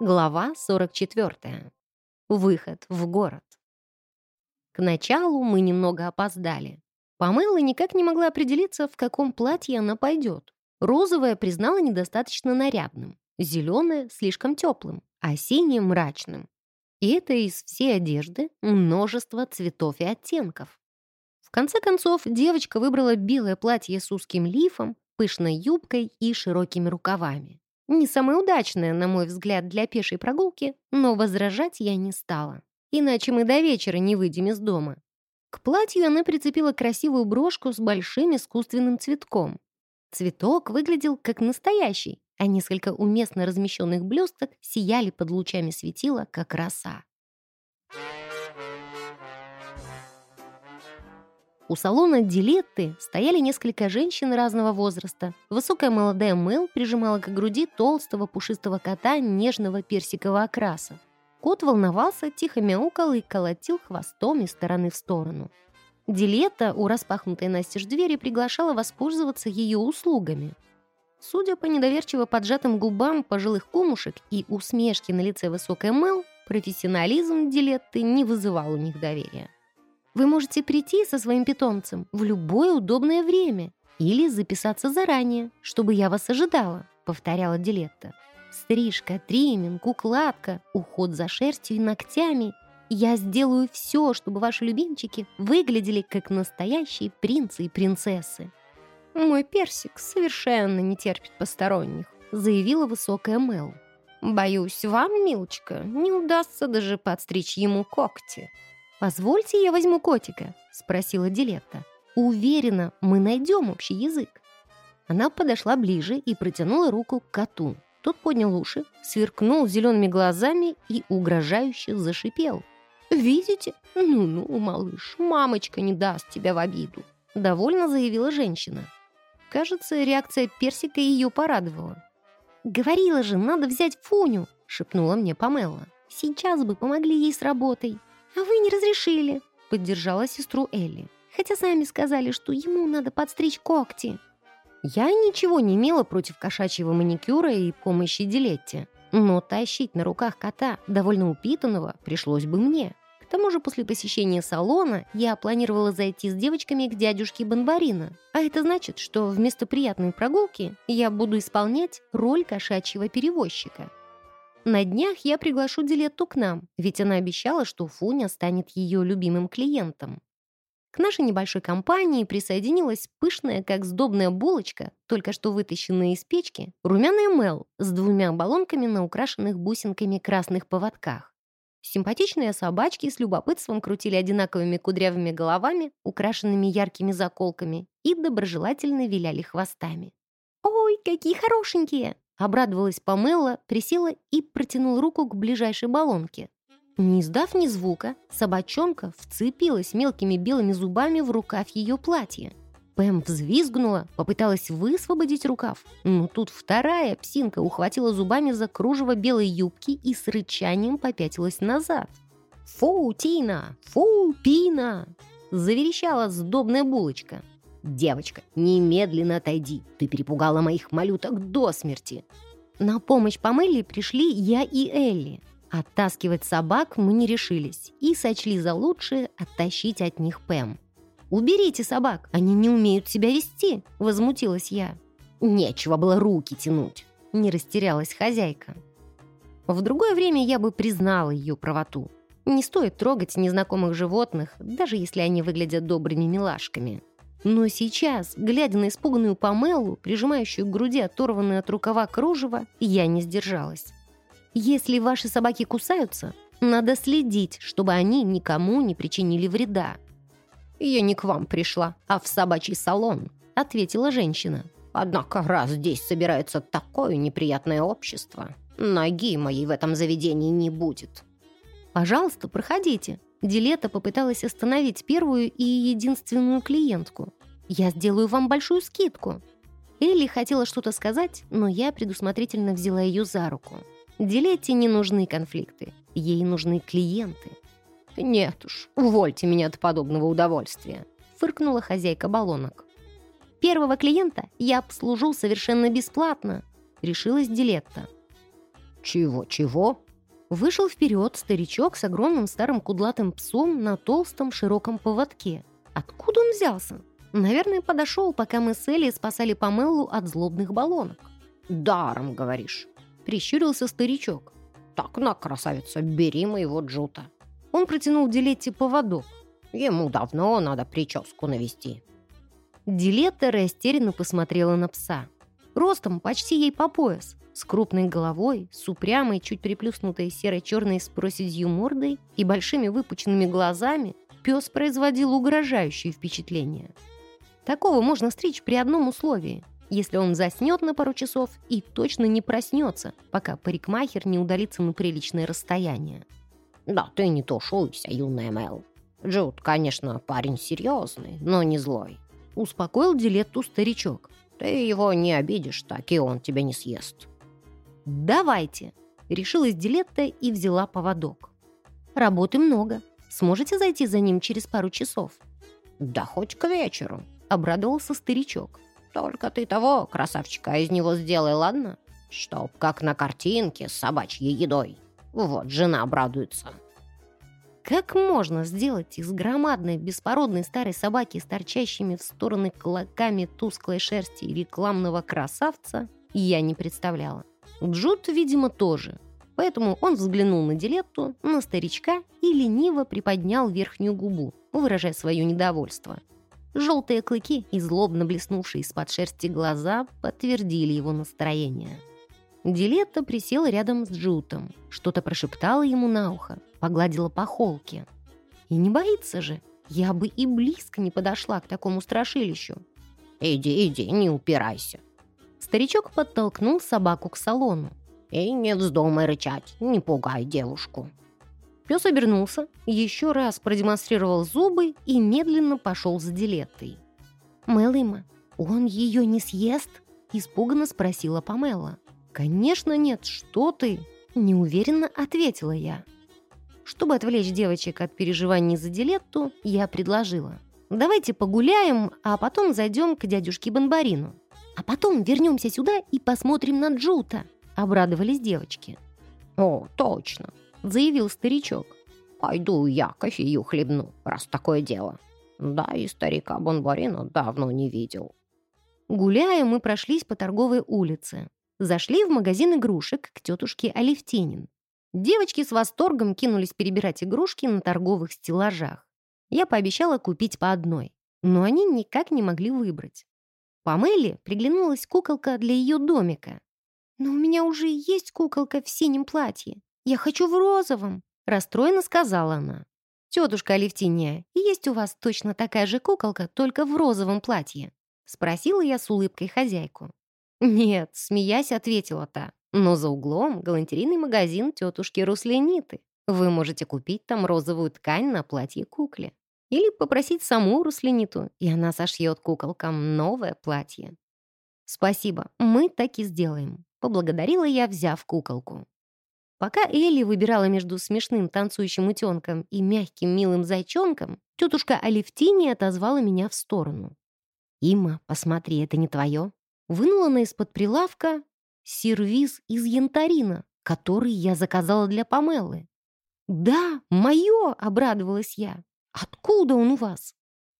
Глава 44. Выход в город. К началу мы немного опоздали. Памела никак не могла определиться, в каком платье она пойдет. Розовое признала недостаточно нарядным, зеленое — слишком теплым, а синее — мрачным. И это из всей одежды множество цветов и оттенков. В конце концов, девочка выбрала белое платье с узким лифом, пышной юбкой и широкими рукавами. Не самое удачное, на мой взгляд, для пешей прогулки, но возражать я не стала. Иначе мы до вечера не выйдем из дома. К платью она прицепила красивую брошку с большим искусственным цветком. Цветок выглядел как настоящий, а несколько уместно размещенных блесток сияли под лучами светила, как роса. У салона Дилетты стояли несколько женщин разного возраста. Высокая молодая Мэл прижимала к груди толстого пушистого кота нежного персикового окраса. Кот волновался, тихо мяукал и колотил хвостом из стороны в сторону. Дилетта у распахнутой настежь двери приглашала воспользоваться ее услугами. Судя по недоверчиво поджатым губам пожилых кумушек и усмешке на лице высокой Мэл, профессионализм Дилетты не вызывал у них доверия. Вы можете прийти со своим питомцем в любое удобное время или записаться заранее, чтобы я вас ожидала», — повторяла Дилетта. «Стрижка, триминг, укладка, уход за шерстью и ногтями. Я сделаю все, чтобы ваши любимчики выглядели как настоящие принцы и принцессы». «Мой персик совершенно не терпит посторонних», — заявила высокая Мел. «Боюсь, вам, милочка, не удастся даже подстричь ему когти». «Позвольте, я возьму котика?» — спросила Дилетта. «Уверена, мы найдем общий язык». Она подошла ближе и протянула руку к коту. Тот поднял уши, сверкнул зелеными глазами и угрожающе зашипел. «Видите? Ну-ну, малыш, мамочка не даст тебя в обиду», — довольно заявила женщина. Кажется, реакция персика ее порадовала. «Говорила же, надо взять Фуню!» — шепнула мне Памела. «Сейчас бы помогли ей с работой!» «А вы не разрешили», — поддержала сестру Элли. «Хотя сами сказали, что ему надо подстричь когти». Я ничего не имела против кошачьего маникюра и помощи Дилетте, но тащить на руках кота, довольно упитанного, пришлось бы мне. К тому же после посещения салона я планировала зайти с девочками к дядюшке Бонбарина, а это значит, что вместо приятной прогулки я буду исполнять роль кошачьего перевозчика. На днях я приглашу Дилетту к нам, ведь она обещала, что Фуня станет ее любимым клиентом. К нашей небольшой компании присоединилась пышная, как сдобная булочка, только что вытащенная из печки, румяная Мел с двумя баллонками на украшенных бусинками красных поводках. Симпатичные собачки с любопытством крутили одинаковыми кудрявыми головами, украшенными яркими заколками, и доброжелательно виляли хвостами. «Ой, какие хорошенькие!» Обрадовалась Памела, присела и протянула руку к ближайшей баллонке. Не издав ни звука, собачонка вцепилась мелкими белыми зубами в рукав ее платья. Пэм взвизгнула, попыталась высвободить рукав, но тут вторая псинка ухватила зубами за кружево белой юбки и с рычанием попятилась назад. «Фу, Тина! Фу, Пина!» – заверещала сдобная булочка. «Девочка, немедленно отойди, ты перепугала моих малюток до смерти!» На помощь Памелли пришли я и Элли. Оттаскивать собак мы не решились и сочли за лучшее оттащить от них Пэм. «Уберите собак, они не умеют себя вести», — возмутилась я. «Нечего было руки тянуть», — не растерялась хозяйка. В другое время я бы признала ее правоту. Не стоит трогать незнакомых животных, даже если они выглядят добрыми милашками. Но сейчас, глядя на испуганную Памелу, прижимающую к груди оторванную от рукава кружево, я не сдержалась. Если ваши собаки кусаются, надо следить, чтобы они никому не причинили вреда. «Я не к вам пришла, а в собачий салон», — ответила женщина. «Однако раз здесь собирается такое неприятное общество, ноги моей в этом заведении не будет». «Пожалуйста, проходите», Дилета попыталась остановить первую и единственную клиентку. «Я сделаю вам большую скидку». Элли хотела что-то сказать, но я предусмотрительно взяла ее за руку. Дилетте не нужны конфликты, ей нужны клиенты. «Нет уж, увольте меня от подобного удовольствия», фыркнула хозяйка баллонок. «Первого клиента я обслужу совершенно бесплатно», решилась Дилетта. «Чего-чего?» Вышел вперед старичок с огромным старым кудлатым псом на толстом широком поводке. Откуда он взялся? Наверное, подошел, пока мы с Элли спасали Памеллу от злобных баллонок. «Даром, говоришь?» Прищурился старичок. «Так на, красавица, бери моего Джута». Он протянул Дилетте поводок. Ему давно надо прическу навести. Дилетта растерянно посмотрела на пса. Ростом почти ей по пояс, с крупной головой, с упрямой, чуть приплюснутой серо-черной с проседью мордой и большими выпученными глазами, пес производил угрожающее впечатление. Такого можно стричь при одном условии, если он заснет на пару часов и точно не проснется, пока парикмахер не удалится на приличное расстояние. «Да ты не тушуйся, юная Мел. Джуд, конечно, парень серьезный, но не злой. Успокоил Дилетту старичок. Ты его не обидишь, так и он тебя не съест. «Давайте!» — решилась Дилетта и взяла поводок. «Работы много. Сможете зайти за ним через пару часов?» «Да хоть к вечеру», — обрадовался старичок. «Только ты того, красавчика, из него сделай, ладно? Чтоб как на картинке с собачьей едой. Вот, жена обрадуется». Как можно сделать из громадной беспородной старой собаки с торчащими в стороны клоками тусклой шерсти рекламного красавца, я не представляла. Джуд, видимо, тоже. Поэтому он взглянул на Дилетту, на старичка и лениво приподнял верхнюю губу, выражая свое недовольство. Желтые клыки и злобно блеснувшие из-под шерсти глаза подтвердили его настроение. Дилетта присела рядом с Джутом, что-то прошептала ему на ухо, погладила по холке. И не боится же, я бы и близко не подошла к такому страшилищу. «Иди, иди, не упирайся». Старичок подтолкнул собаку к салону. «И не вздумай рычать, не пугай девушку». Пес обернулся, еще раз продемонстрировал зубы и медленно пошел за Дилеттой. «Мелыма, он ее не съест?» – испуганно спросила Памела. «Конечно нет, что ты?» – неуверенно ответила я. Чтобы отвлечь девочек от переживаний за Дилетту, я предложила. «Давайте погуляем, а потом зайдем к дядюшке Бонбарину. А потом вернемся сюда и посмотрим на Джута», – обрадовались девочки. «О, точно», – заявил старичок. «Пойду я кофею хлебну, раз такое дело. Да, и старика Бонбарина давно не видел». Гуляя, мы прошлись по торговой улице. Зашли в магазин игрушек к тетушке Алевтинин. Девочки с восторгом кинулись перебирать игрушки на торговых стеллажах. Я пообещала купить по одной, но они никак не могли выбрать. Памеле приглянулась куколка для ее домика. «Но у меня уже есть куколка в синем платье. Я хочу в розовом», — расстроенно сказала она. «Тетушка Алевтиния, есть у вас точно такая же куколка, только в розовом платье?» — спросила я с улыбкой хозяйку. «Нет», — смеясь, ответила та. «Но за углом галантерейный магазин тетушки Руслениты. Вы можете купить там розовую ткань на платье кукле. Или попросить саму Руслениту, и она сошьет куколкам новое платье». «Спасибо, мы так и сделаем», — поблагодарила я, взяв куколку. Пока Элли выбирала между смешным танцующим утенком и мягким милым зайчонком, тетушка Алевтиния отозвала меня в сторону. «Има, посмотри, это не твое?» вынула она из-под прилавка сервиз из янтарина, который я заказала для Памелы. «Да, мое!» — обрадовалась я. «Откуда он у вас?»